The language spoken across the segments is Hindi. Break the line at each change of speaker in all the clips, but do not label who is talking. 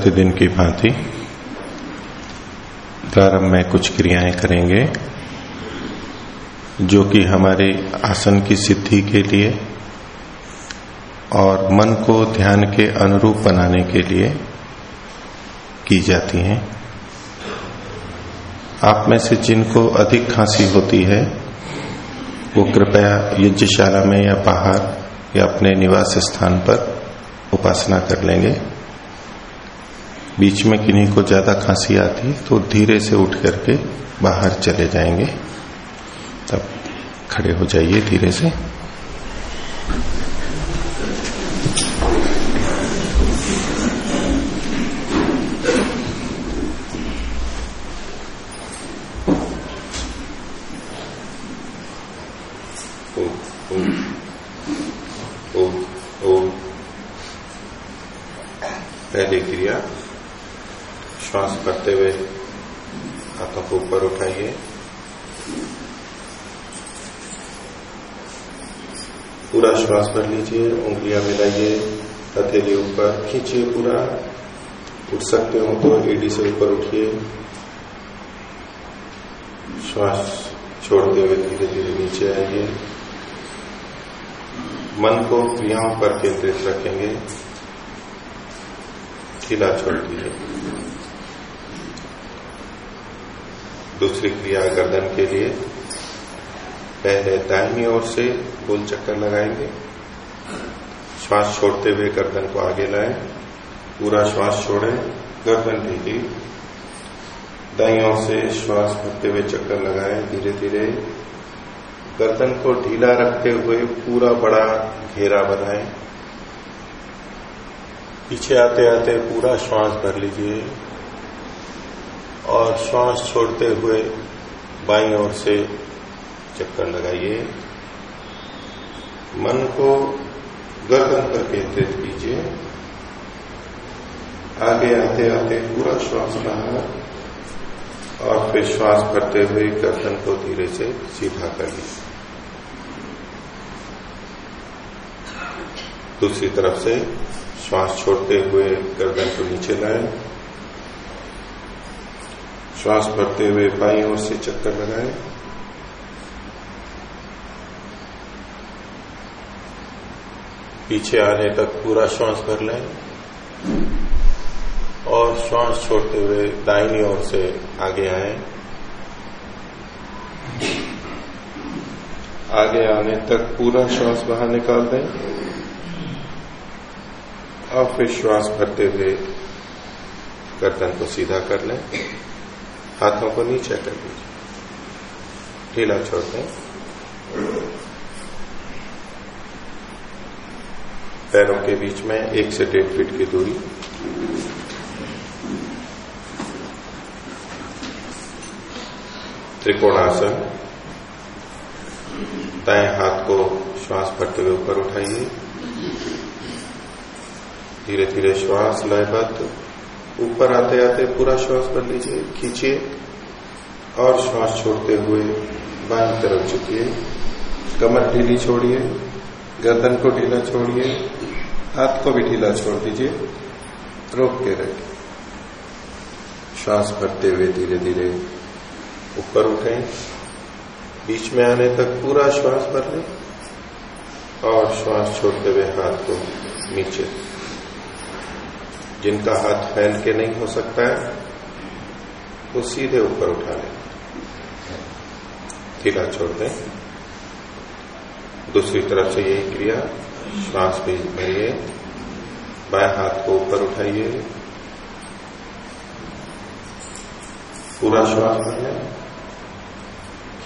प्रतिदिन की भांति प्रारंभ में कुछ क्रियाएँ करेंगे, जो कि हमारे आसन की सिद्धि के लिए और मन को ध्यान के अनुरूप बनाने के लिए की जाती हैं। आप में से जिनको अधिक खांसी होती है, वो कृपया यज्ञशाला में या बाहर या अपने निवास स्थान पर उपासना कर लेंगे। बीच में किन्हीं को ज़्यादा खांसी आती है तो धीरे से उठ करके बाहर चले जाएँगे। तब खड़े हो जाइए धीरे से। पहली क्रिया। श्वास करते हुए हाथों को ऊपर उठाइए। पूरा श्वास भर लीजिए, उंगलियाँ मिलाइए, हथेली ऊपर खींचिए पूरा। उठ सकते हो तो एडी से ऊपर उठिए। श्वास छोड़ते हुए धीरे धीरे नीचे आइए। मन को क्रियाओं पर केंद्रित रखेंगे। खिला छोड़ दीजिए। दूसरी क्रिया गर्दन के लिए। पहले दाहिनी ओर से गोल चक्कर लगाएँगे। श्वास छोड़ते हुए गर्दन को आगे लाएँ। पूरा श्वास छोड़ें, गर्दन ढीली। दाई ओर से श्वास भरते हुए चक्कर लगाएँ धीरे धीरे गर्दन को ढीला रखते हुए पूरा बड़ा घेरा बनाएँ। पीछे आते आते पूरा श्वास भर लीजिए। और श्वास छोड़ते हुए बाई ओर से चक्कर लगाइए। मन को गर्दन पर केंद्रित कीजिए। आगे आते आते पूरा श्वास बाहर और फिर श्वास भरते हुए गर्दन को धीरे से सीधा कर लीजिए दूसरी तरफ़ से श्वास छोड़ते हुए गर्दन को नीचे लाएँ। श्वास भरते हुए बाई ओर से चक्कर लगाए। पीछे आने तक पूरा श्वास भर लें और श्वास छोड़ते हुए दाहिनी ओर से आगे आए। आगे आने तक पूरा श्वास बाहर निकाल दें और फिर श्वास भरते हुए गर्दन को सीधा कर लें। हाथों को नीचे कर दीजिए। ढीला छोड़ दें। पैरों के बीच में एक से डेढ़ फीट की दूरी। त्रिकोणासन। दाएँ हाथ को श्वास भरते हुए ऊपर उठाइए। धीरे धीरे श्वास लयबद्ध। ऊपर आते आते पूरा श्वास भर लीजिए, खींचिए और श्वास छोड़ते हुए बाई तरफ़ झुकिए। कमर ढीली छोड़िए, गर्दन को ढीला छोड़िए, हाथ को भी ढीला छोड़ दीजिए रोक के रखिए श्वास भरते हुए धीरे धीरे ऊपर उठें। बीच में आने तक पूरा श्वास भर लें और श्वास छोड़ते हुए हाथ को नीचे जिनका हाथ फैल के नहीं हो सकता है, वो सीधे ऊपर उठा लें। ढीला छोड़ दें। दूसरी तरफ़ से यही क्रिया, श्वास भी भरिए बाएँ हाथ को ऊपर उठाइए। पूरा श्वास भरिए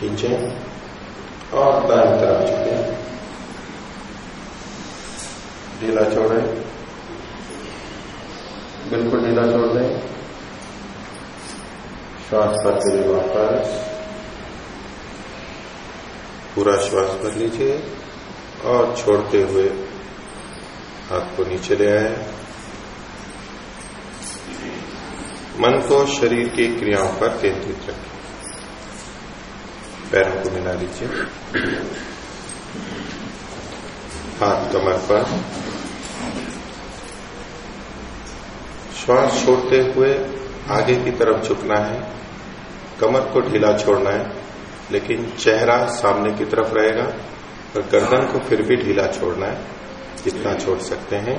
खींचे और दाएँ तरफ़ झुके। ढीला छोड़ें। बिल्कुल ढीला छोड़ दें। श्वास भरते हुए वापस पूरा श्वास भर लीजिए और छोड़ते हुए हाथ को नीचे ले आए। मन को शरीर की क्रियाओं पर केंद्रित रखें। पैरों को मिला लीजिए। हाथ कमर पर श्वास छोड़ते हुए आगे की तरफ़ झुकना है, कमर को ढीला छोड़ना है, लेकिन चेहरा सामने की तरफ़ रहेगा और गर्दन को फिर भी ढीला छोड़ना है, जितना छोड़ सकते हैं।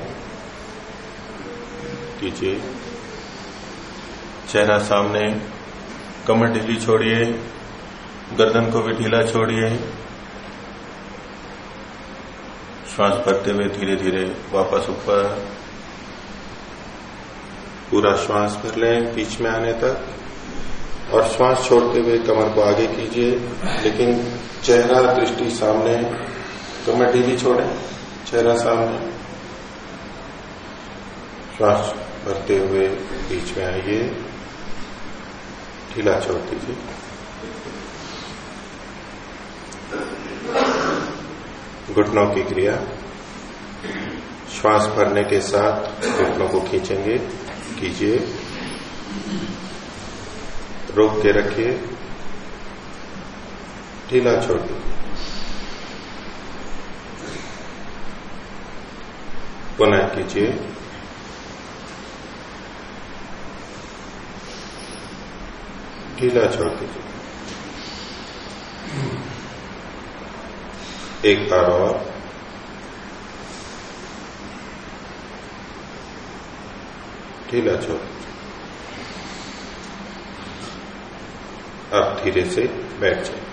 कीजिए। चेहरा सामने, कमर ढीली छोड़िए, गर्दन को भी ढीला छोड़िए। श्वास भरते हुए धीरे धीरे वापस ऊपर पूरा श्वास भर लें, बीच में आने तक। और श्वास छोड़ते हुए कमर को आगे कीजिए। लेकिन चेहरा, दृष्टि सामने। कमर ढीली छोड़ें, चेहरा सामने। श्वास भरते हुए बीच में आइए। ढीला छोड़ दीजिए। घुटनों की क्रिया। श्वास भरने के साथ घुटनों को खींचेंगे। कीजिए। रोक के रखिए। ढीला छोड़ दीजिए। पुनः कीजिए। ढीला छोड़ दीजिए। एक बार और। ढीला छोड़ अब धीरे से बैठ जाए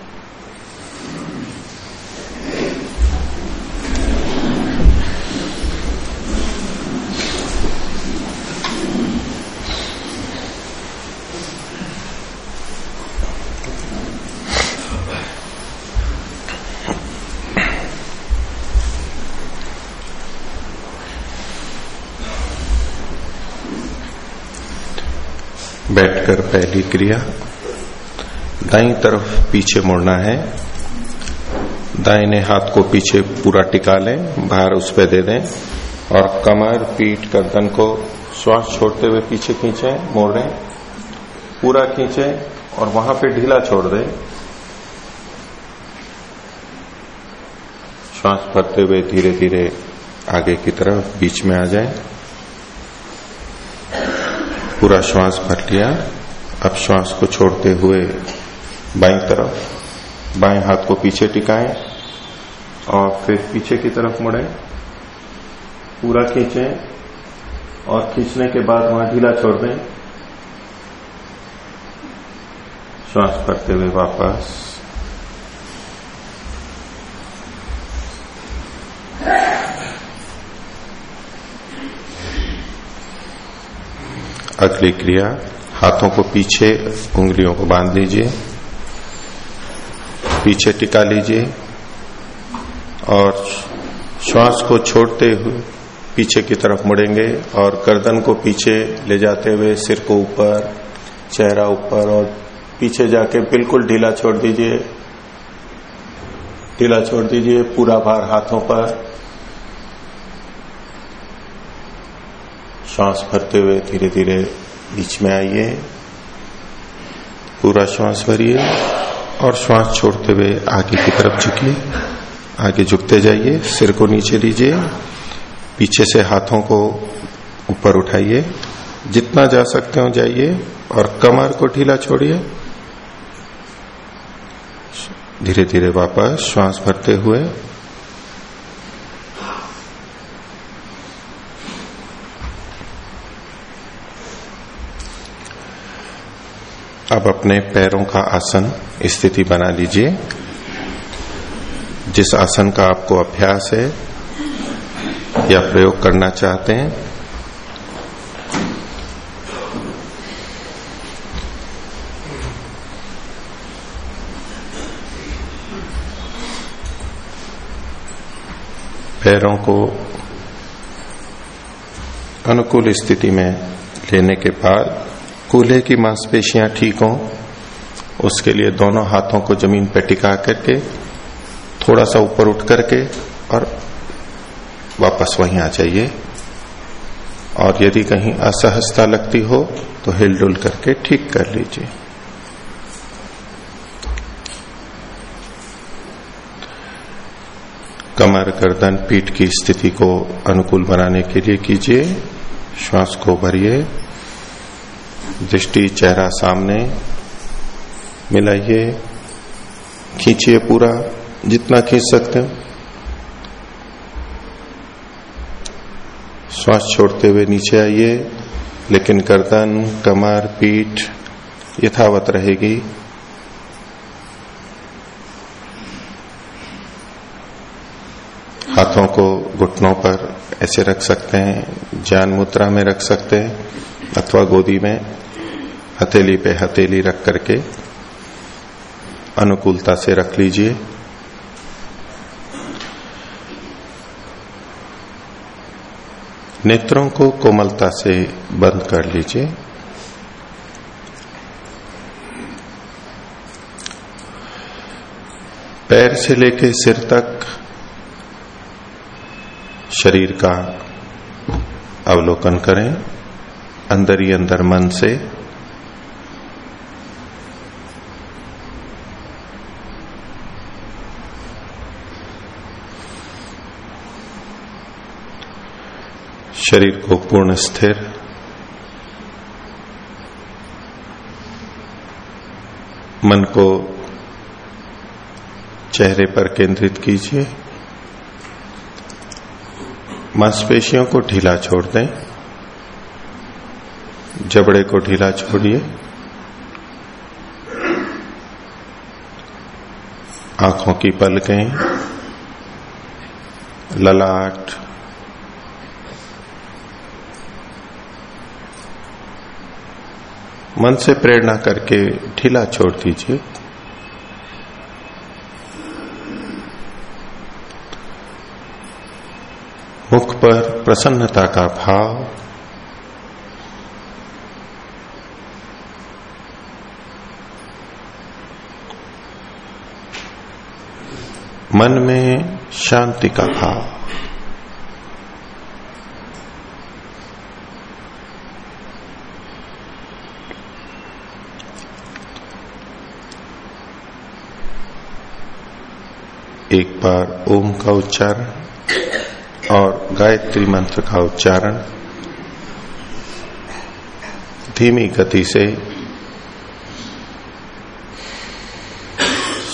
बैठकर पहली क्रिया। दाई तरफ़ पीछे मुड़ना है। दाहिने हाथ को पीछे पूरा टिका लें बाहर उस पर दे दें और कमर, पीठ, गर्दन को श्वास छोड़ते हुए पीछे खींचे, मोड़ें पूरा खींचे और वहाँ पे ढीला छोड़ दें। श्वास भरते हुए धीरे धीरे आगे की तरफ़ बीच में आ जाए। पूरा श्वास भर लिया। अब श्वास को छोड़ते हुए बाई तरफ़, बाएँ हाथ को पीछे टिकाएँ और फिर पीछे की तरफ़ मुड़े। पूरा खींचे और खींचने के बाद वहाँ ढीला छोड़ दें। श्वास भरते हुए वापस अगली क्रिया, हाथों को पीछे, उंगलियों को बाँध लीजिए, पीछे टिका लीजिए, और श्वास को छोड़ते हुए पीछे की तरफ़ मुड़ेंगे और गर्दन को पीछे ले जाते हुए सिर को ऊपर, चेहरा ऊपर और पीछे जाके बिल्कुल ढीला छोड़ दीजिए। ढीला छोड़ दीजिए, पूरा भार हाथों पर। श्वास भरते हुए धीरे धीरे बीच में आइए। पूरा श्वास भरिए और श्वास छोड़ते हुए आगे की तरफ़ झुकिए। आगे झुकते जाइए, सिर को नीचे लीजिए, पीछे से हाथों को ऊपर उठाइए। जितना जा सकते हो जाइए और कमर को ढीला छोड़िए। धीरे धीरे वापस श्वास भरते हुए अब अपने पैरों का आसन स्थिति बना लीजिए। जिस आसन का आपको अभ्यास है या प्रयोग करना चाहते हैं, पैरों को अनुकूल स्थिति में लेने के बाद कूल्हे की मांसपेशियाँ ठीक हों, उसके लिए दोनों हाथों को ज़मीन पर टिका करके, थोड़ा सा ऊपर उठ करके और वापस वहीं आ जाइए। और यदि कहीं असहजता लगती हो तो हिलडुल करके ठीक कर लीजिए। कमर गर्दन पीठ की स्थिति को अनुकूल बनाने के लिए कीजिए, श्वास को भरिए। दृष्टि, चेहरा सामने, मिलाइए, खींचिए पूरा, जितना खींच सकते हो। श्वास छोड़ते हुए नीचे आइए, लेकिन गर्दन, कमर, पीठ यथावत रहेगी। हाथों को घुटनों पर ऐसे रख सकते हैं ज्ञान मुद्रा में रख सकते हैं, अथवा गोदी में। हथेली पे हथेली रख करके अनुकूलता से रख लीजिए। नेत्रों को कोमलता से बंद कर लीजिए। पैर से लेके सिर तक शरीर का अवलोकन करें। अंदर ही अंदर मन से शरीर को पूर्ण स्थिर। मन को चेहरे पर केंद्रित कीजिए। मांसपेशियों को ढीला छोड़ दें। जबड़े को ढीला छोड़िए। आँखों की पलकें, ललाट मन से प्रेरणा करके ढीला छोड़ दीजिए। मुख पर प्रसन्नता का भाव। मन में शांति का भाव। एक बार ओम का उच्चारण और गायत्री मंत्र का उच्चारण। धीमी गति से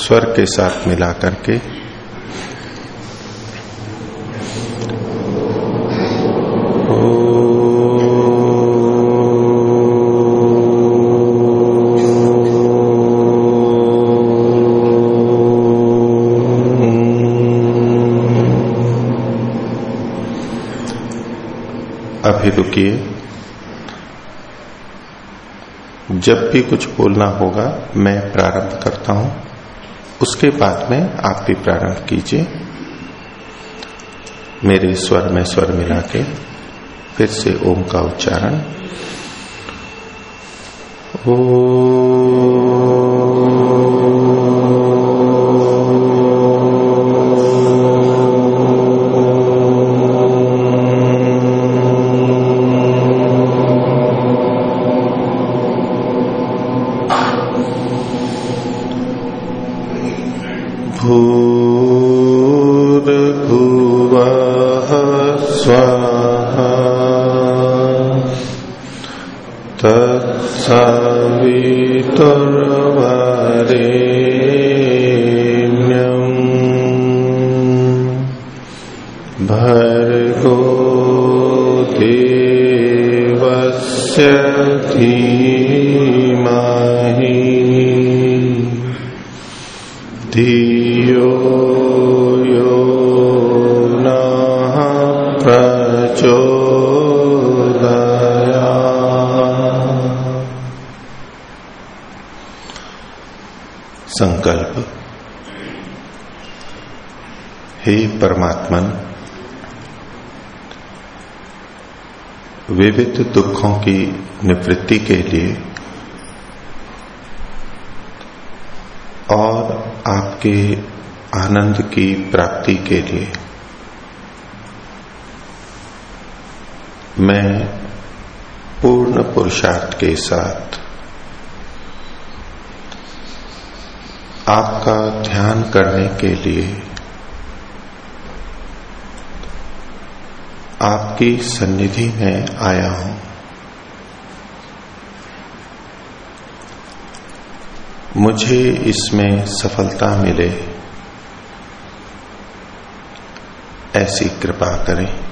स्वर के साथ मिलाकर करके अभी है जब भी कुछ बोलना होगा, मैं प्रारंभ करता हूँ। उसके बाद में आप भी प्रारंभ कीजिए। मेरे स्वर में स्वर मिला के फिर से ओम का उच्चारण। ओ संकल्प। हे परमात्मन, विविध दुखों की निवृत्ति के लिए और आपके आनंद की प्राप्ति के लिए मैं पूर्ण पुरुषार्थ के साथ आपका ध्यान करने के लिए आपकी सन्निधि में आया हूँ। मुझे इसमें सफलता मिले, ऐसी कृपा करें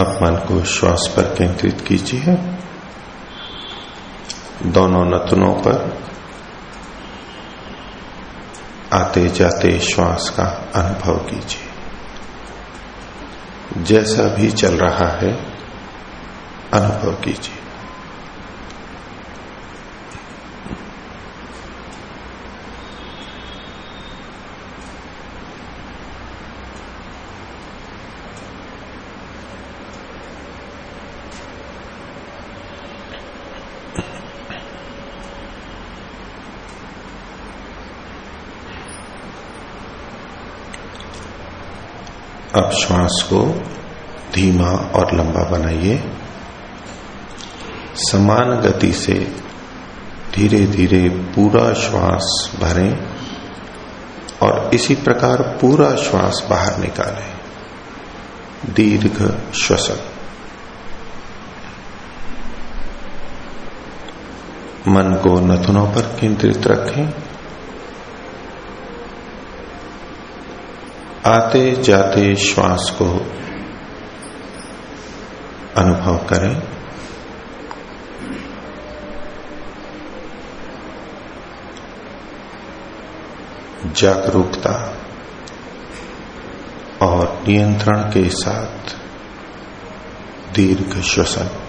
अब मन को श्वास पर केंद्रित कीजिए। दोनों नतनों पर आते जाते श्वास का अनुभव कीजिए। जैसा भी चल रहा है, अनुभव कीजिए। अब श्वास को धीमा और लंबा बनाइए। समान गति से धीरे धीरे पूरा श्वास भरें और इसी प्रकार पूरा श्वास बाहर निकालें। दीर्घ श्वसन। मन को नथुनों पर केंद्रित रखें। आते जाते श्वास को अनुभव करें। जागरूकता और नियंत्रण के साथ दीर्घ श्वसन।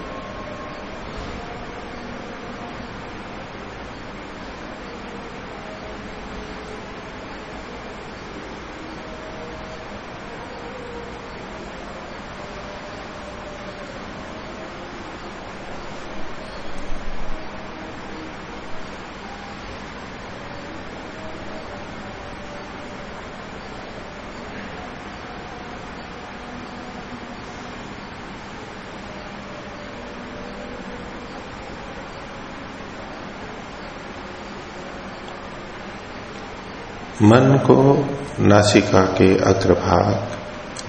मन को नासिका के अग्रभाग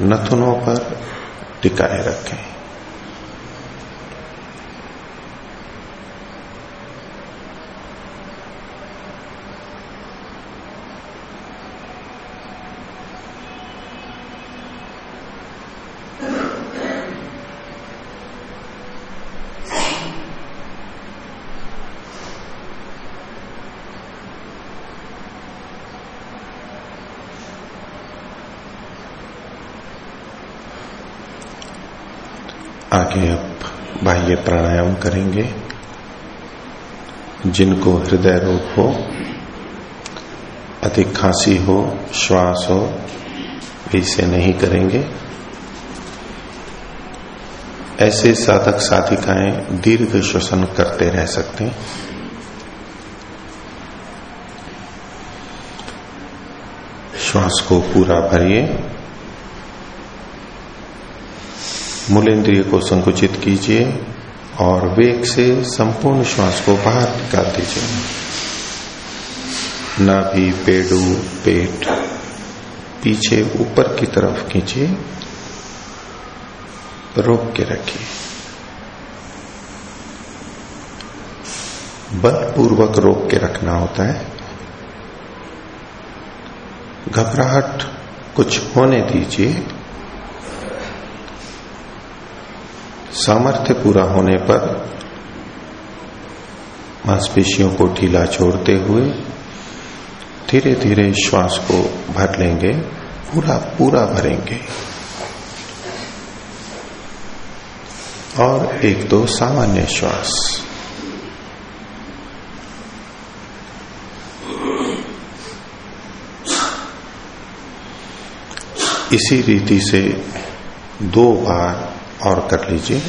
नथुनों पर टिकाए रखें। आगे अब बाह्य प्राणायाम करेंगे। जिनको हृदय रोग हो, अधिक खांसी हो, श्वास हो इसे नहीं करेंगे। ऐसे साधक साधिकाएँ दीर्घ श्वसन करते रह सकते हैं। श्वास को पूरा भरिए। मूलेंद्रिय को संकुचित कीजिए और वेग से संपूर्ण श्वास को बाहर निकाल दीजिए। नाभि, पेड़ू, पेट, पीछे ऊपर की तरफ़ खींचिए। रोक के रखिए। बलपूर्वक रोक के रखना होता है। घबराहट कुछ होने दीजिए। सामर्थ्य पूरा होने पर मांसपेशियों को ढीला छोड़ते हुए धीरे धीरे श्वास को भर लेंगे, पूरा पूरा भरेंगे। और एक दो सामान्य श्वास। इसी रीति से दो बार और कर लीजिए।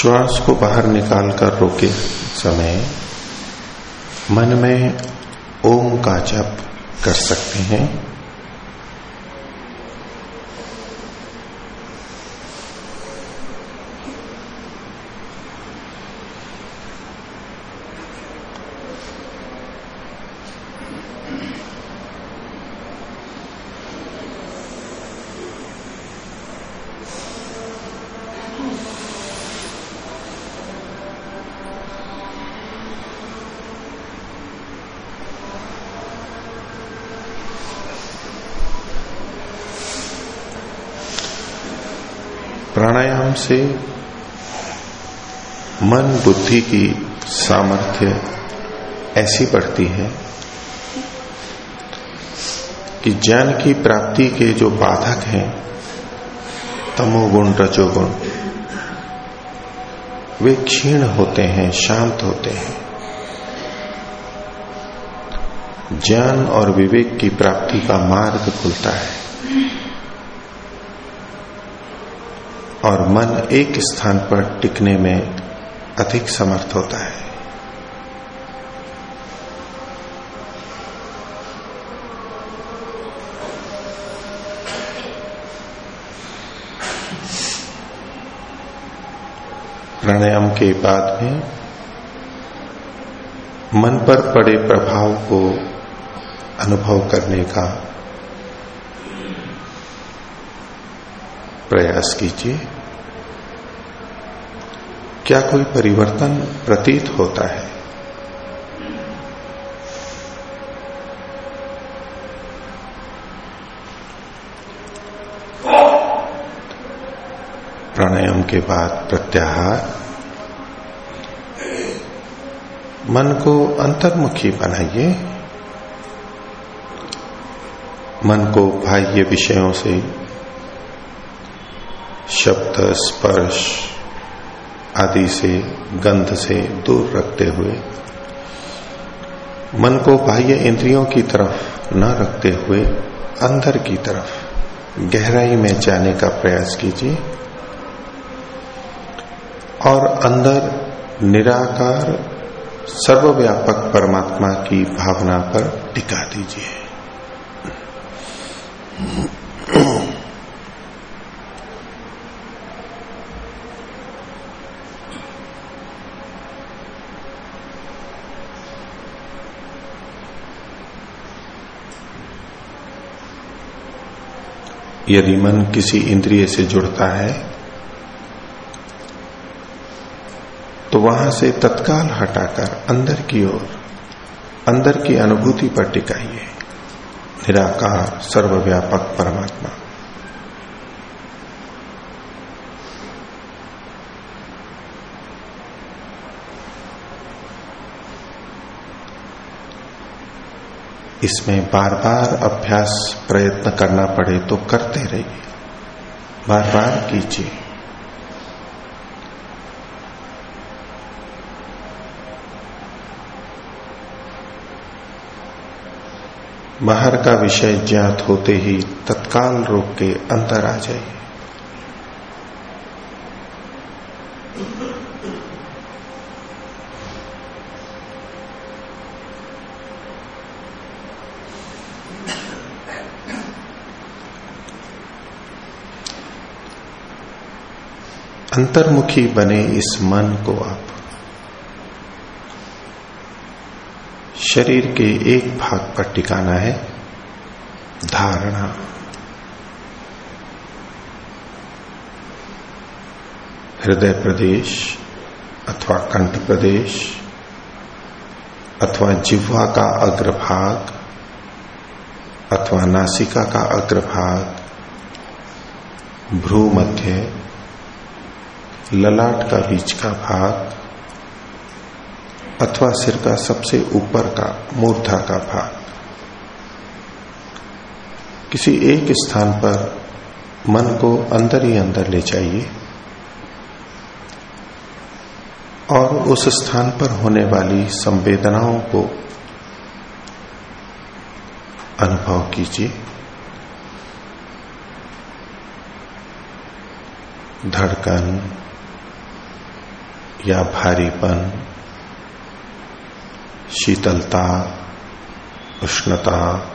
श्वास को बाहर निकाल कर रोके समय मन में ओम का जप कर सकते हैं प्राणायाम से मन बुद्धि की सामर्थ्य ऐसी बढ़ती है कि ज्ञान की प्राप्ति के जो बाधक हैं, तमोगुण, रजोगुण, वे क्षीण होते हैं, शांत होते हैं। ज्ञान और विवेक की प्राप्ति का मार्ग खुलता है और मन एक स्थान पर टिकने में अधिक समर्थ होता है। प्राणायाम के बाद में मन पर पड़े प्रभाव को अनुभव करने का प्रयास कीजिए। क्या कोई परिवर्तन प्रतीत होता है? प्राणायाम के बाद प्रत्याहार। मन को अंतर्मुखी बनाइए। मन को बाह्य विषयों से शब्द, स्पर्श आदि से, गंध से दूर रखते हुए, मन को बाह्य इंद्रियों की तरफ़ न रखते हुए, अंदर की तरफ़, गहराई में जाने का प्रयास कीजिए। और अंदर निराकार, सर्वव्यापक परमात्मा की भावना पर टिका दीजिए। यदि मन किसी इंद्रिय से जुड़ता है तो वहाँ से तत्काल हटाकर अंदर की ओर, अंदर की अनुभूति पर टिकाइए। निराकार, सर्वव्यापक परमात्मा। इसमें बार बार अभ्यास प्रयत्न करना पड़े तो करते रहिए। बार बार कीजिए। बाहर का विषय ज्ञात होते ही तत्काल रोक के अंदर आ जाइए। अंतर्मुखी बने इस मन को आप। शरीर के एक भाग पर टिकाना है, धारणा। हृदय प्रदेश अथवा कंठ प्रदेश अथवा जिह्वा का अग्रभाग अथवा नासिका का अग्रभाग भ्रू मध्य ललाट का बीच का भाग, अथवा सिर का सबसे ऊपर का मूर्धा का भाग। किसी एक स्थान पर मन को अंदर ही अंदर ले जाइए और उस स्थान पर होने वाली संवेदनाओं को अनुभव कीजिए। धड़कन या भारीपन, शीतलता, उष्णता,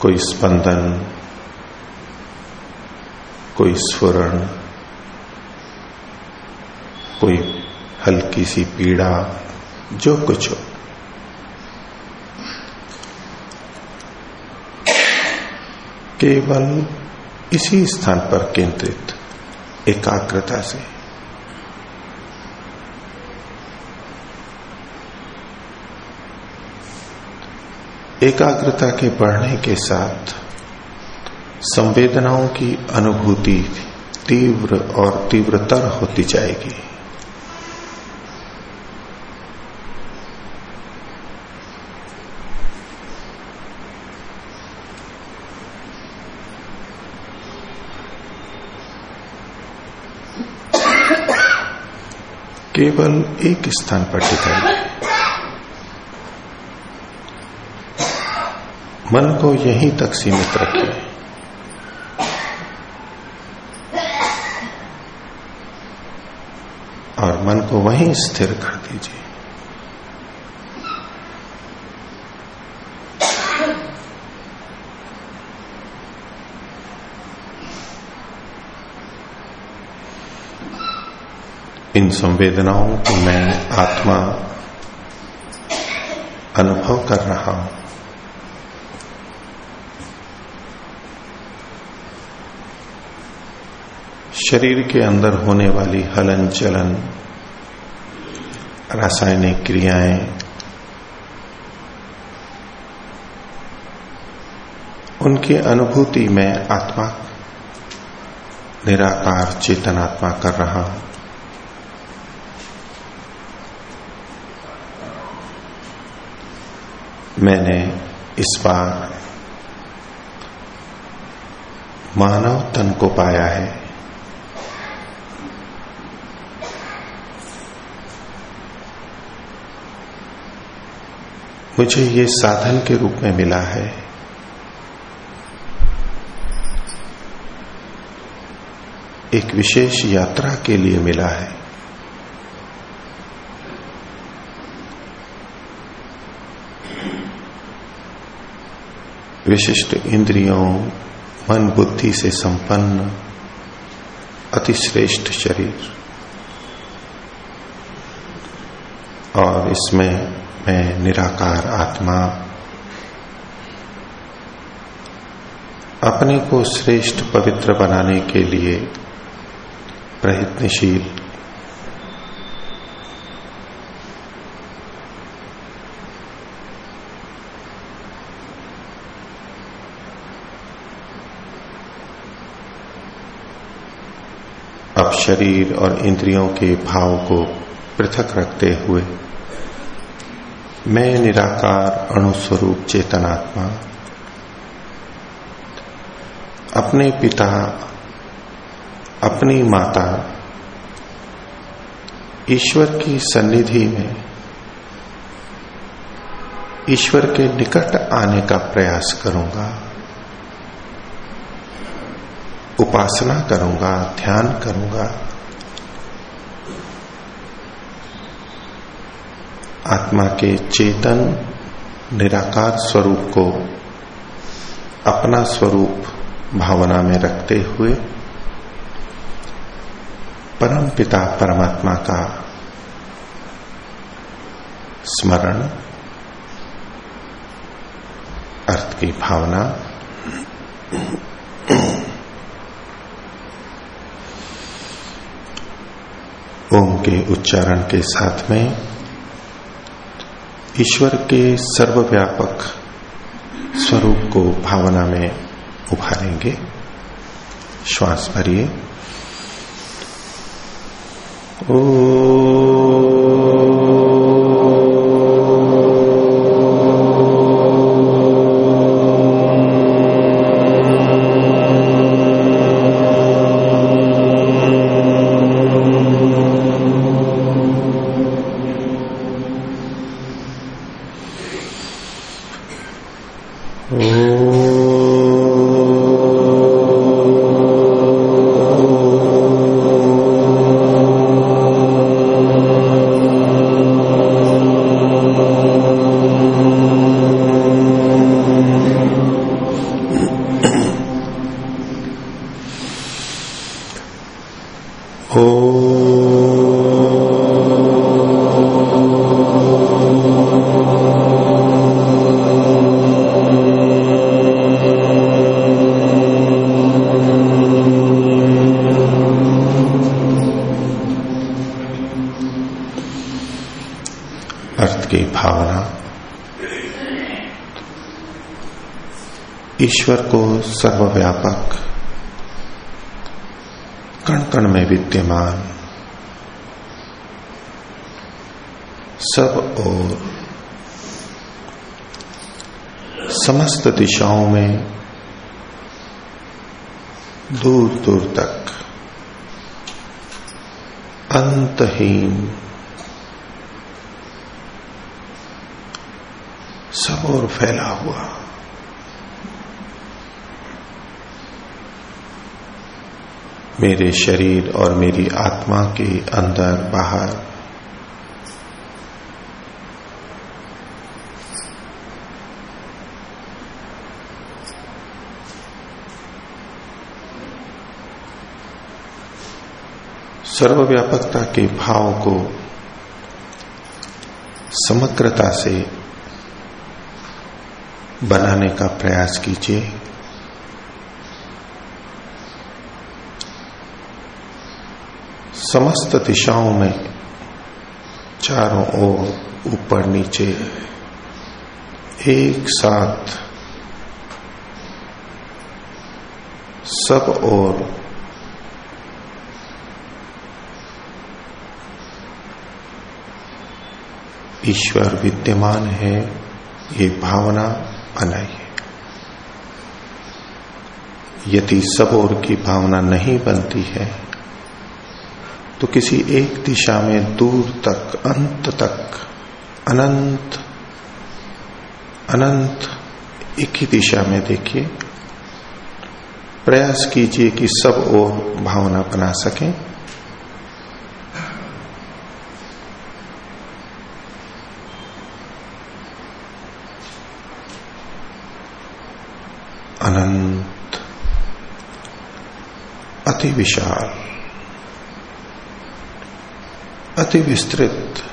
कोई स्पंदन, कोई स्वरण, कोई हल्की सी पीड़ा, जो कुछ हो। केवल इसी स्थान पर केंद्रित। एकाग्रता से। एकाग्रता के बढ़ने के साथ संवेदनाओं की अनुभूति तीव्र और तीव्रतर होती जाएगी। केवल एक स्थान पर टिकाई मन को यहीं तक सीमित रखिए। और मन को वहीं स्थिर कर दीजिए। संवेदनाओं को मैं आत्मा अनुभव कर रहा हूँ। शरीर के अंदर होने वाली हलन चलन, रासायनिक क्रियाएँ, उनकी अनुभूति में आत्मा, निराकार, चेतनात्मा कर रहा हूँ। मैंने इस बार मानव तन को पाया है। मुझे ये साधन के रूप में मिला है। एक विशेष यात्रा के लिए मिला है। विशिष्ट इंद्रियों, मन बुद्धि से संपन्न अतिश्रेष्ठ शरीर। और इसमें मैं निराकार आत्मा, अपने को श्रेष्ठ पवित्र बनाने के लिए प्रयत्नशील अब शरीर और इंद्रियों के भाव को पृथक रखते हुए मैं निराकार अणुस्वरूप चेतनात्मा, अपने पिता, अपनी माता, ईश्वर की सन्निधि में ईश्वर के निकट आने का प्रयास करूँगा। उपासना करूँगा, ध्यान करूँगा। आत्मा के चेतन निराकार स्वरूप को अपना स्वरूप भावना में रखते हुए परम पिता परमात्मा का स्मरण, अर्थ की भावना ओम के उच्चारण के साथ में ईश्वर के सर्वव्यापक स्वरूप को भावना में उभारेंगे। श्वास भरिए। ओ ईश्वर को सर्वव्यापक कण कण में विद्यमान, सब और समस्त दिशाओं में दूर दूर तक, अंतहीन, सब और फैला हुआ मेरे शरीर और मेरी आत्मा के अंदर बाहर। सर्वव्यापकता के भाव को समग्रता से बनाने का प्रयास कीजिए। समस्त दिशाओं में चारों ओर ऊपर नीचे एक साथ सब ओर ईश्वर विद्यमान है, ये भावना बनाइए यदि सब ओर की भावना नहीं बनती है तो किसी एक दिशा में दूर तक, अंत तक, अनंत अनंत एक ही दिशा में देखिए। प्रयास कीजिए कि सब और भावना बना सकें। अनंत, अति विशाल। अति विस्तृत।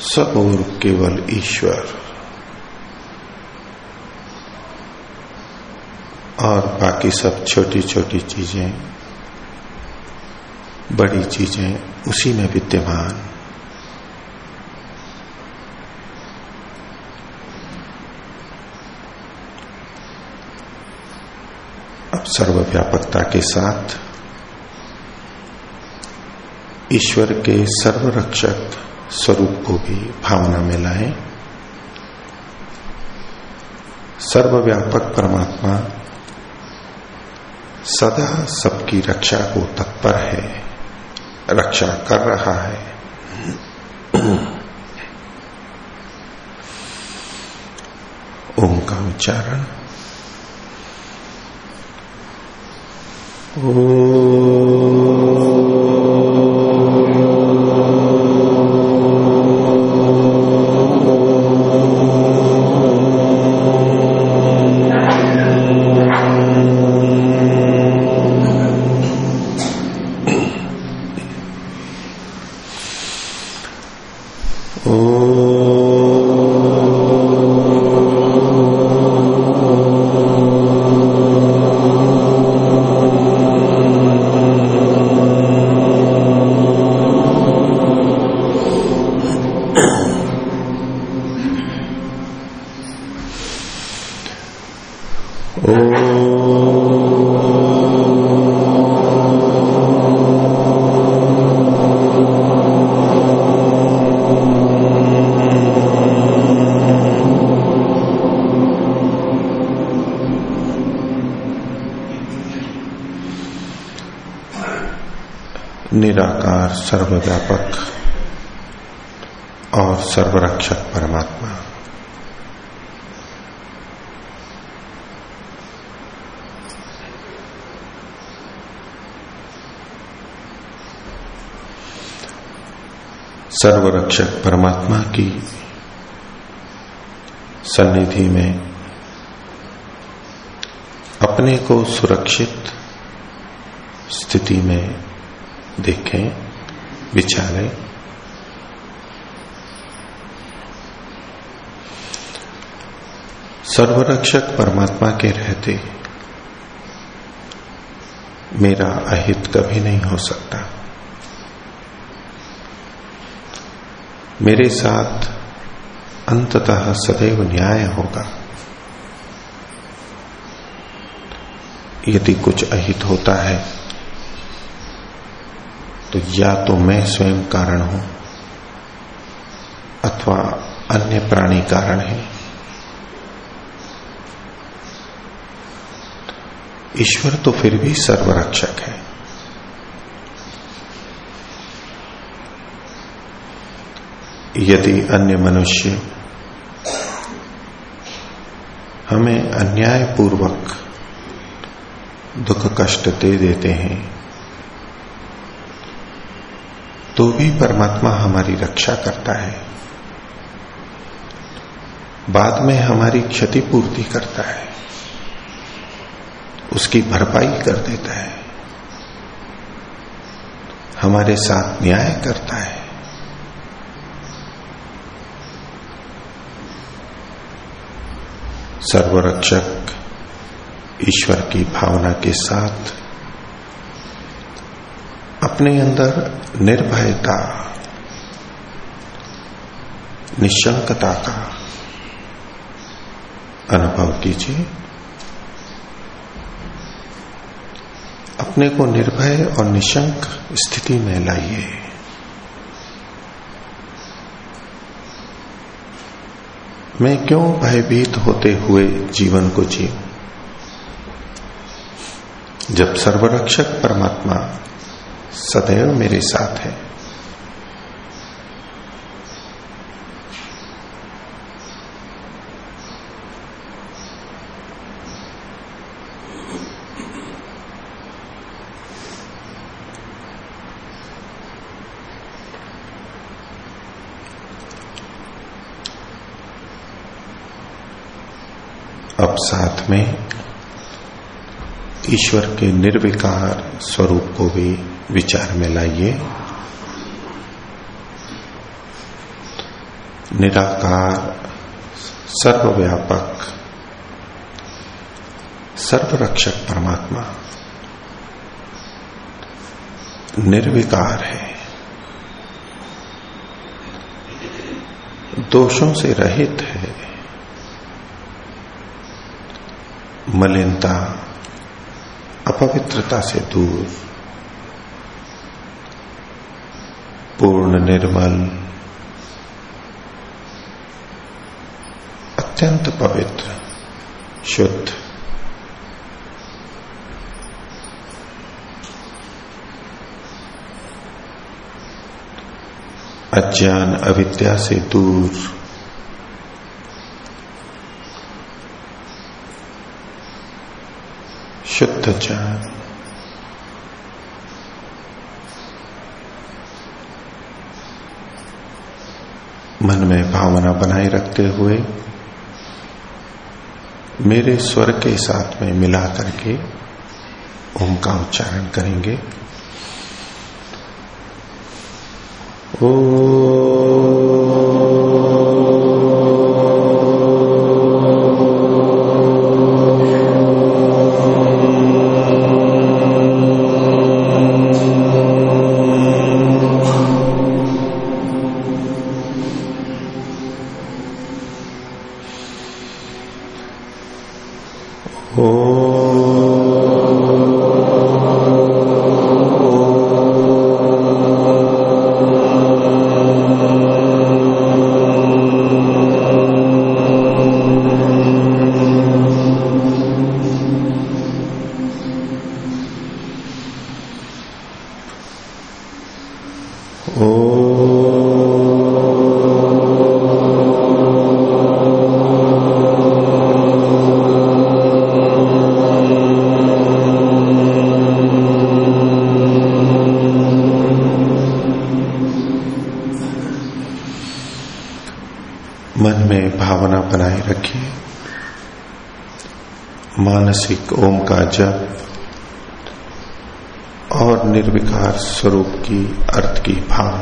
सब और केवल ईश्वर। और बाकी सब छोटी छोटी चीज़ें, बड़ी चीज़ें, उसी में विद्यमान। सर्वव्यापकता के साथ ईश्वर के सर्वरक्षक स्वरूप को भी भावना में लाए। सर्वव्यापक परमात्मा सदा सबकी रक्षा को तत्पर है, रक्षा कर रहा है। ओम का उच्चारण। Oh. निराकार सर्वव्यापक और सर्वरक्षक परमात्मा। सर्वरक्षक परमात्मा की सन्निधि में अपने को सुरक्षित स्थिति में देखें। विचारें। सर्वरक्षक परमात्मा के रहते मेरा अहित कभी नहीं हो सकता। मेरे साथ अंततः सदैव न्याय होगा। यदि कुछ अहित होता है तो या तो मैं स्वयं कारण हूँ, अथवा अन्य प्राणी कारण है। ईश्वर तो फिर भी सर्वरक्षक है। यदि अन्य मनुष्य हमें अन्याय पूर्वक दुख कष्ट दे देते हैं तो भी परमात्मा हमारी रक्षा करता है। बाद में हमारी क्षतिपूर्ति करता है। उसकी भरपाई कर देता है। हमारे साथ न्याय करता है। सर्वरक्षक ईश्वर की भावना के साथ अपने अंदर निर्भयता, निशंकता का अनुभव कीजिए। अपने को निर्भय और निशंक स्थिति में लाइए। मैं क्यों भयभीत होते हुए जीवन को जीव जब सर्वरक्षक परमात्मा सदैव मेरे साथ है। अब साथ में ईश्वर के निर्विकार स्वरूप को भी विचार में लाइए। निराकार, सर्वव्यापक, सर्वरक्षक परमात्मा निर्विकार है। दोषों से रहित है। मलिनता, अपवित्रता से दूर। पूर्ण निर्मल। अत्यंत पवित्र शुद्ध। अज्ञान अविद्या से दूर। शुद्ध ज्ञान। मन में भावना बनाए रखते हुए मेरे स्वर के साथ में मिला करके ओम का उच्चारण करेंगे। ओ मानसिक ओम का जप और निर्विकार स्वरूप की अर्थ की भावना।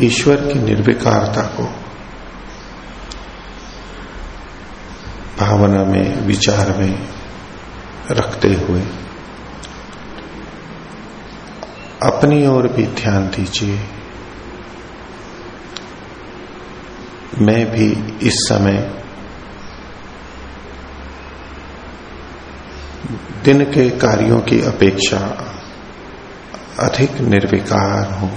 ईश्वर की निर्विकारता को भावना में, विचार में रखते हुए अपनी ओर भी ध्यान दीजिए। मैं भी इस समय दिन के कार्यों की अपेक्षा अधिक निर्विकार हूँ।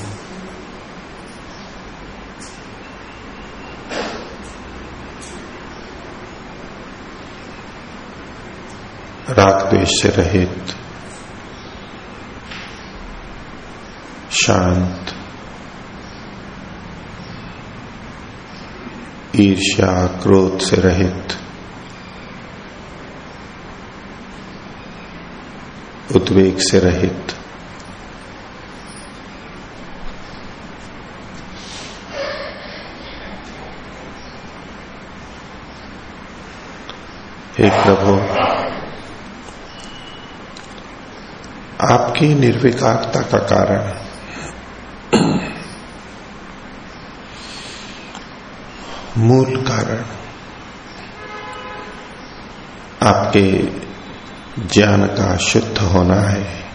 द्वेष से रहित। शांत। ईर्ष्या क्रोध से रहित। उद्वेग से रहित। हे प्रभु आपकी निर्विकारता का कारण मूल कारण। आपके ज्ञान का शुद्ध होना है।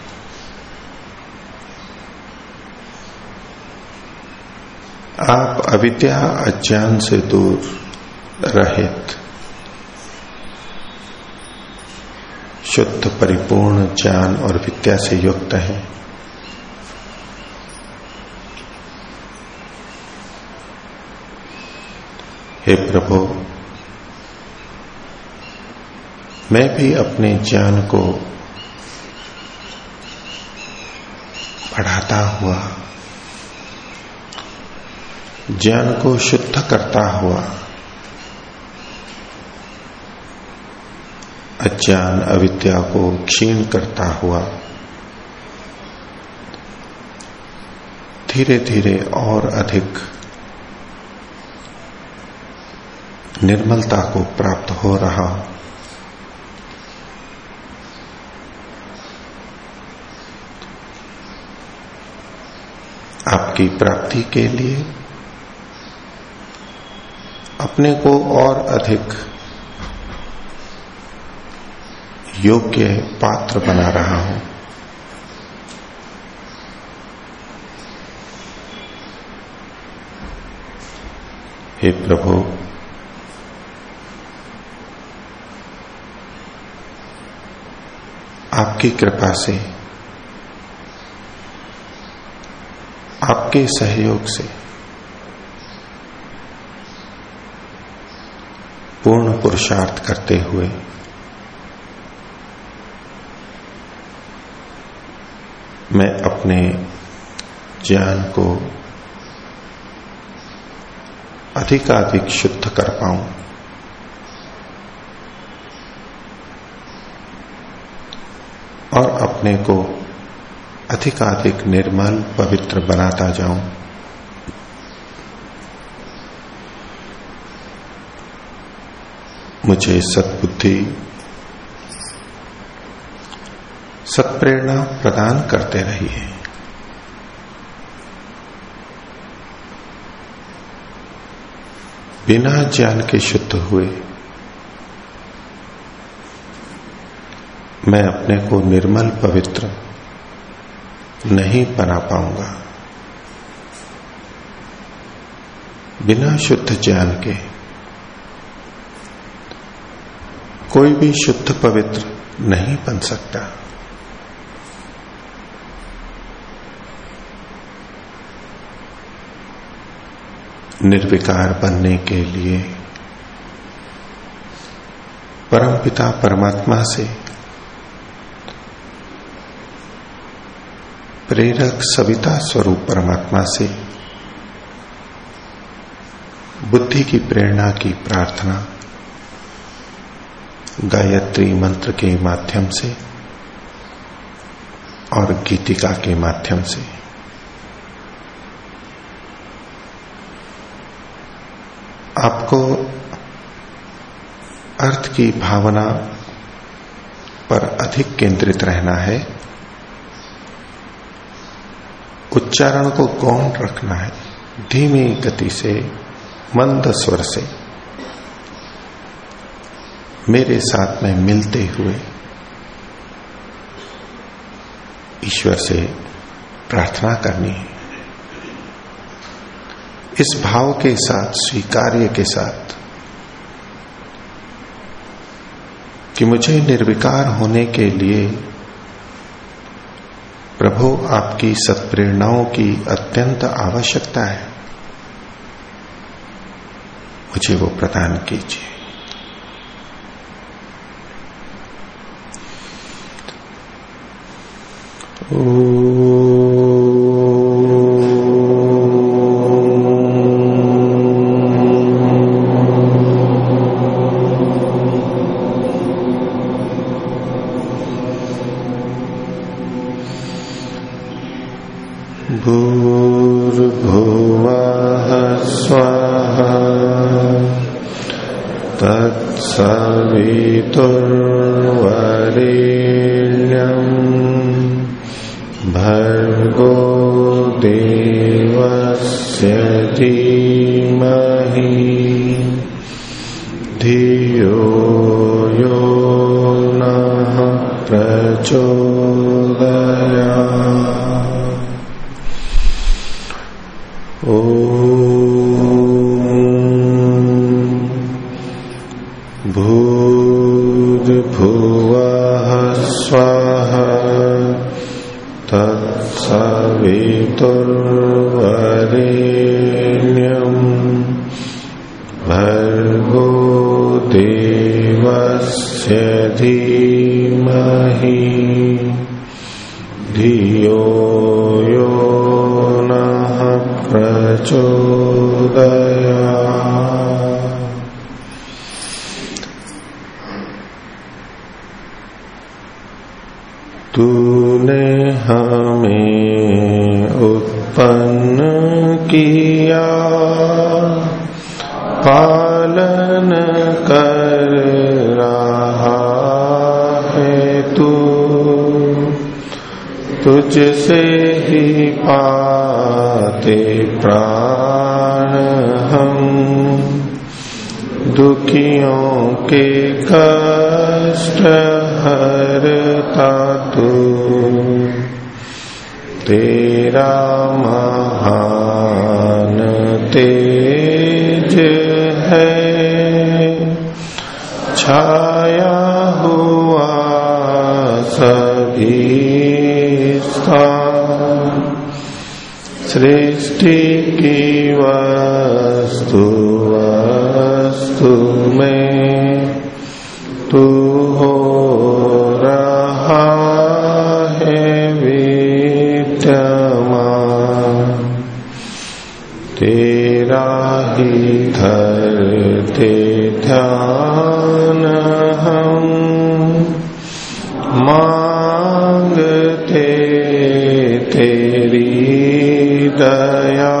आप अविद्या अज्ञान से दूर रहित। शुद्ध, परिपूर्ण ज्ञान और विद्या से युक्त है। हे प्रभु, मैं भी अपने ज्ञान को बढ़ाता हुआ, ज्ञान को शुद्ध करता हुआ अज्ञान अविद्या को क्षीण करता हुआ धीरे धीरे और अधिक निर्मलता को प्राप्त हो रहा। आपकी प्राप्ति के लिए अपने को और अधिक योग्य पात्र बना रहा हूँ। हे प्रभु, आपकी कृपा से, आपके सहयोग से, पूर्ण पुरुषार्थ करते हुए मैं अपने ज्ञान को अधिकाधिक शुद्ध कर पाऊँ। और अपने को अधिकाधिक निर्मल, पवित्र बनाता जाऊँ। मुझे सद्बुद्धि सत्प्रेरणा प्रदान करते रहिए। बिना ज्ञान के शुद्ध हुए, मैं अपने को निर्मल, पवित्र नहीं बना पाऊँगा। बिना शुद्ध ज्ञान के कोई भी शुद्ध, पवित्र नहीं बन सकता। निर्विकार बनने के लिए। परमपिता परमात्मा से प्रेरक सविता स्वरूप परमात्मा से बुद्धि की प्रेरणा की प्रार्थना गायत्री मंत्र के माध्यम से और गीतिका के माध्यम से। आपको अर्थ की भावना पर अधिक केंद्रित रहना है। उच्चारण को गौण रखना है, धीमी गति से, मंद स्वर से। मेरे साथ में मिलते हुए ईश्वर से प्रार्थना करनी है। इस भाव के साथ, स्वीकार्य के साथ? कि मुझे निर्विकार होने के लिए प्रभु आपकी सत्प्रेरणाओं की अत्यंत आवश्यकता है। मुझे वो प्रदान कीजिए। दुखियों के कष्ट हरता तू तेरा महान तेज है। छाया हुआ सभी स्थान। सृष्टि की वस्तुआ वस्तु में रहा है विद्यमान। तेरा ही धरते हम मांगते तेरी दया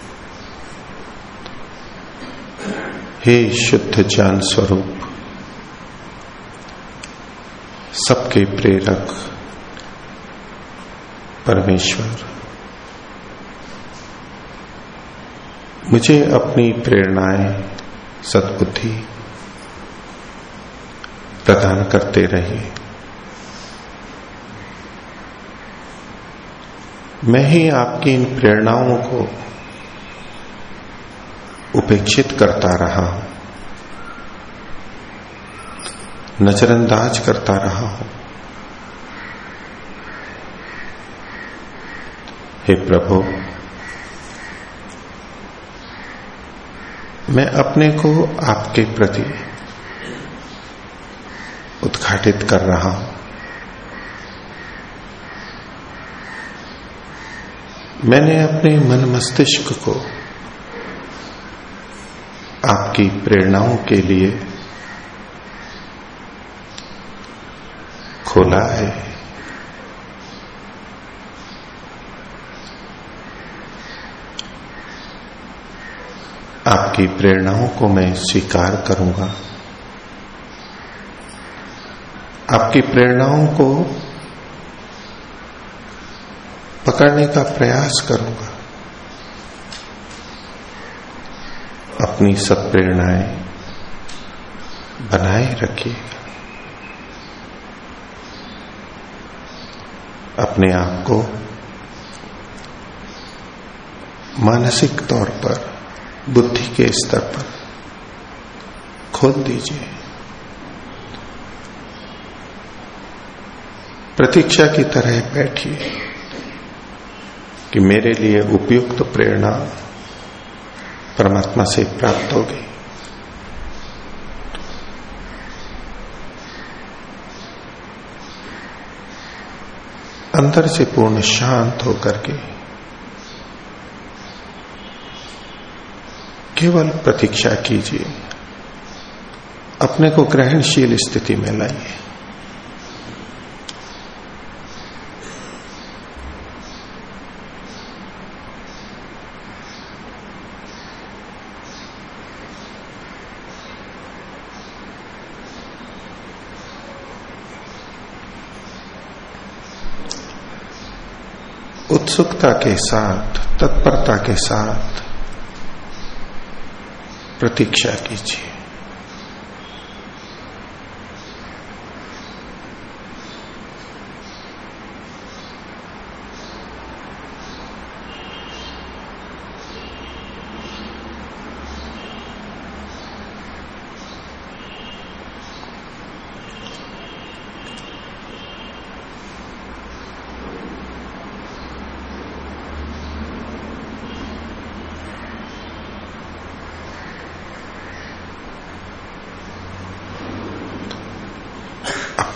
हे शुद्ध ज्ञान स्वरूप, सबके प्रेरक परमेश्वर। मुझे अपनी प्रेरणाएँ सद्बुद्धि प्रदान करते रहिए। मैं ही आपकी इन प्रेरणाओं को उपेक्षित करता रहा। हूँ नजरअंदाज करता रहा हूँ। हे प्रभु, मैं अपने को आपके प्रति उद्घाटित कर रहा हूँ। मैंने अपने मन मस्तिष्क को आपकी प्रेरणाओं के लिए खोला है। आपकी प्रेरणाओं को मैं स्वीकार करूँगा। आपकी प्रेरणाओं को पकड़ने का प्रयास करूँगा। अपनी सत्प्रेरणाएँ बनाए रखिएगा अपने आप को मानसिक तौर पर, बुद्धि के स्तर पर खोल दीजिए। प्रतीक्षा की तरह बैठिए कि मेरे लिए उपयुक्त तो प्रेरणा परमात्मा से प्राप्त होगी अंदर से पूर्ण शांत होकर के केवल प्रतीक्षा कीजिए। अपने को ग्रहणशील स्थिति में लाइए। उत्सुकता के साथ तत्परता के साथ प्रतीक्षा कीजिए।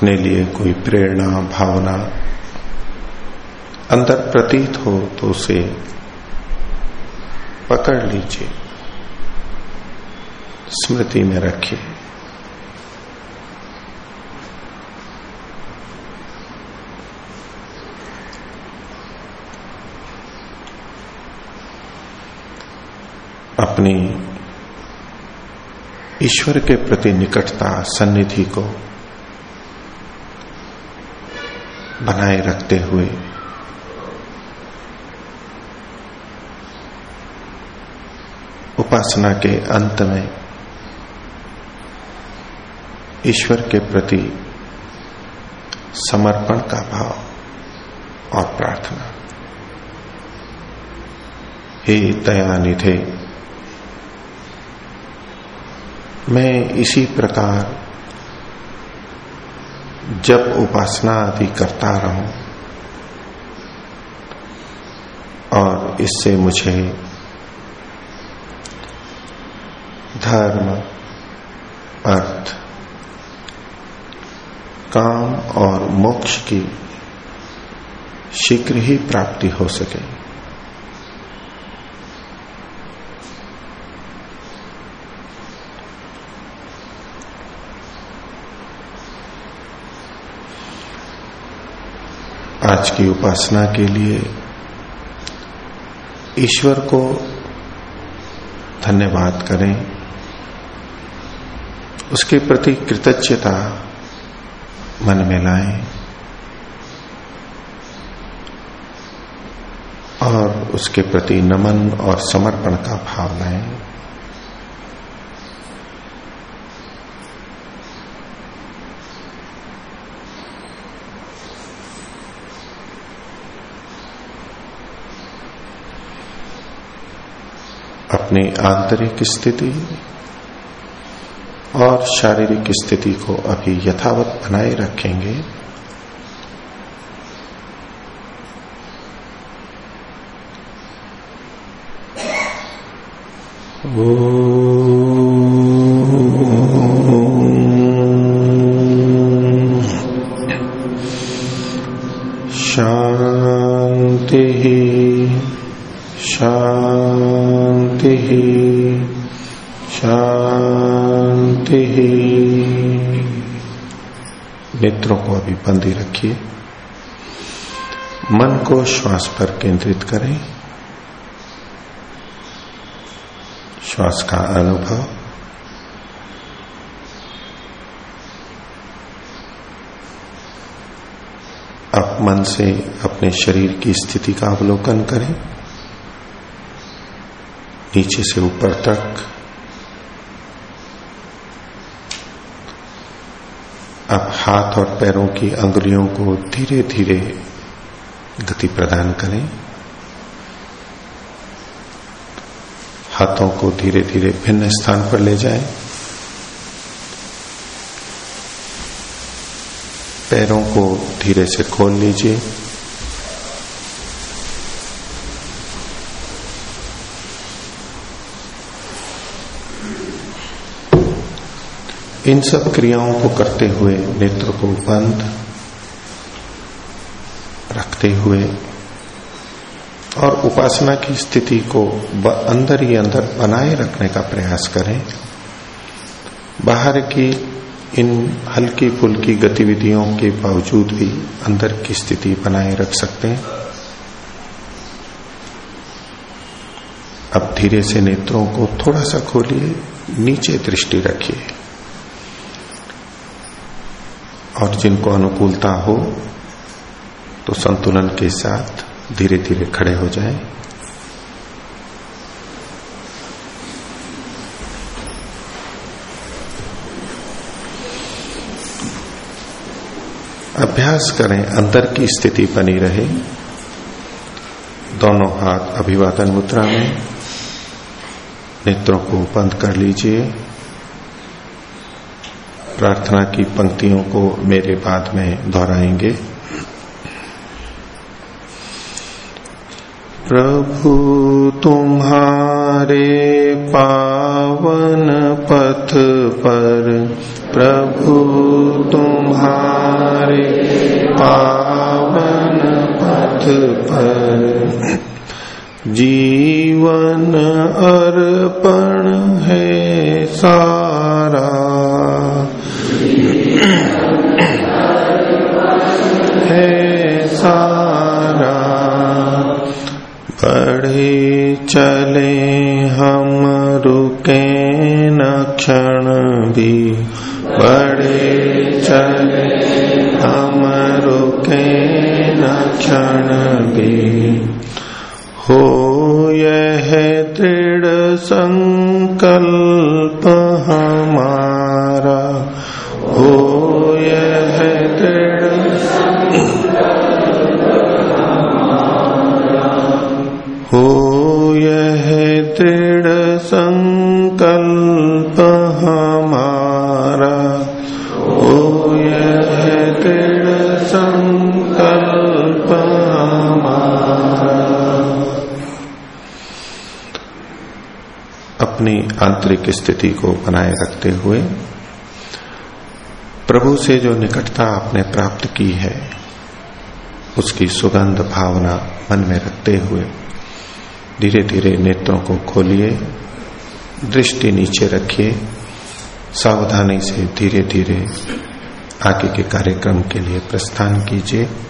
अपने लिए कोई प्रेरणा, भावना अंदर प्रतीत हो तो उसे पकड़ लीजिए। स्मृति में रखिए। अपनी ईश्वर के प्रति निकटता, सन्निधि को बनाए रखते हुए। उपासना के अंत में ईश्वर के प्रति समर्पण का भाव और प्रार्थना। हे दयानिधे, मैं इसी प्रकार जब उपासना आदि करता रहूँ और इससे मुझे धर्म, अर्थ, काम और मोक्ष की शीघ्र ही प्राप्ति हो सके। आज की उपासना के लिए ईश्वर को धन्यवाद करें। उसके प्रति कृतज्ञता मन में लाएँ और उसके प्रति नमन और समर्पण का भाव लाएँ। अपनी आंतरिक स्थिति और शारीरिक स्थिति को अभी यथावत बनाए रखेंगे। शांति नेत्रों को अभी बंदी रखिए। मन को श्वास पर केंद्रित करें। श्वास का अनुभव। आप मन से अपने शरीर की स्थिति का अवलोकन करें। नीचे से ऊपर तक अब हाथ और पैरों की अंगुलियों को धीरे धीरे गति प्रदान करें हाथों को धीरे धीरे भिन्न स्थान पर ले जाएँ। पैरों को धीरे से खोल लीजिए इन सब क्रियाओं को करते हुए, नेत्र को बंद रखते हुए और उपासना की स्थिति को अंदर ही अंदर बनाए रखने का प्रयास करें। बाहर की इन हल्की फुल्की गतिविधियों के बावजूद भी अंदर की स्थिति बनाए रख सकते हैं। अब धीरे से नेत्रों को थोड़ा सा खोलिए, नीचे दृष्टि रखिए। और जिनको अनुकूलता हो तो संतुलन के साथ धीरे धीरे खड़े हो जाएँ। अभ्यास करें, अंदर की स्थिति बनी रहे। दोनों हाथ अभिवादन मुद्रा में। नेत्रों को बंद कर लीजिए। प्रार्थना की पंक्तियों को मेरे बाद में दोहराएँगे। प्रभु, तुम्हारे पावन पथ पर, प्रभु, तुम्हारे पावन पथ पर, जीवन अर्पण है सारा। बढ़े चले हम, रुके न क्षण भी। बड़े चले हम, रुके न क्षण भी। हो यह अपनी आंतरिक स्थिति को बनाए रखते हुए प्रभु से जो निकटता आपने प्राप्त की है, उसकी सुगंध भावना मन में रखते हुए धीरे धीरे नेत्रों को खोलिए, दृष्टि नीचे रखिए, सावधानी से धीरे धीरे आगे के कार्यक्रम के लिए प्रस्थान कीजिए।